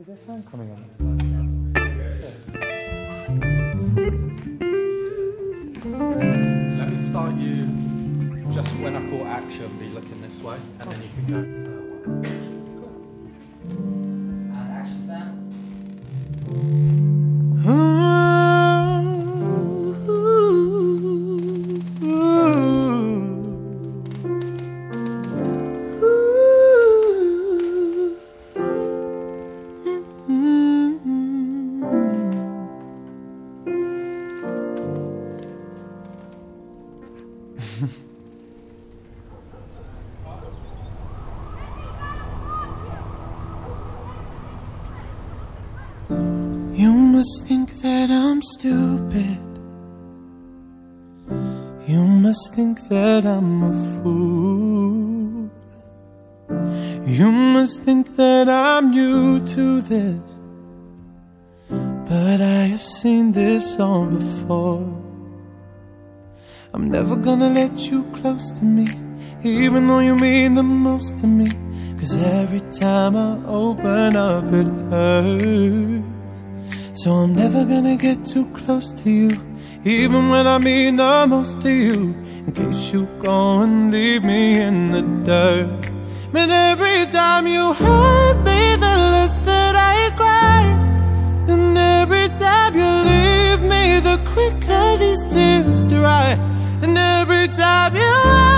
Is there sound coming on? Let me start you just when I call action, be looking this way, and then you can go. Must think that I'm stupid. You must think that I'm a fool. You must think that I'm new to this. But I have seen this all before. I'm never gonna let you close to me, even though you mean the most to me. Cause every time I open up, it hurts. So I'm never gonna get too close to you, even when I mean the most to you. In case you go and leave me in the dirt. But every time you hurt me, the less that I cry. And every time you leave me, the quicker these tears dry. And every time you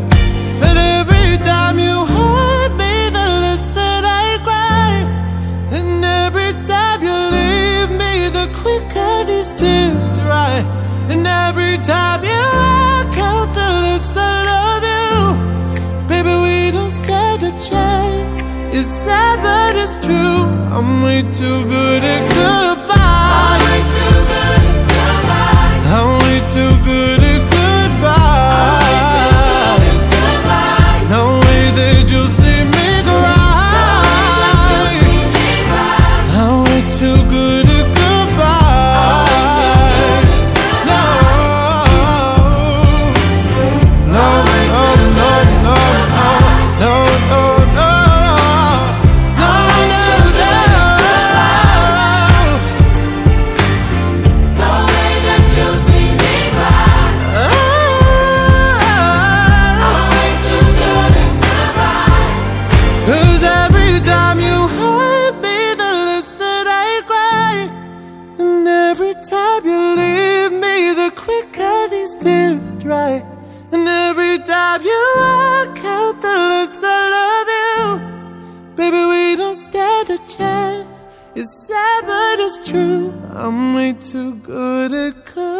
Tears dry. And every time you walk out, the less I love you. Baby, we don't stand a chance. It's sad, but it's true. I'm way too good at goodbye. Tears dry. And every time you walk out, the less I love you. Baby, we don't stand a chance. It's sad, but it's true. I'm way too good at good.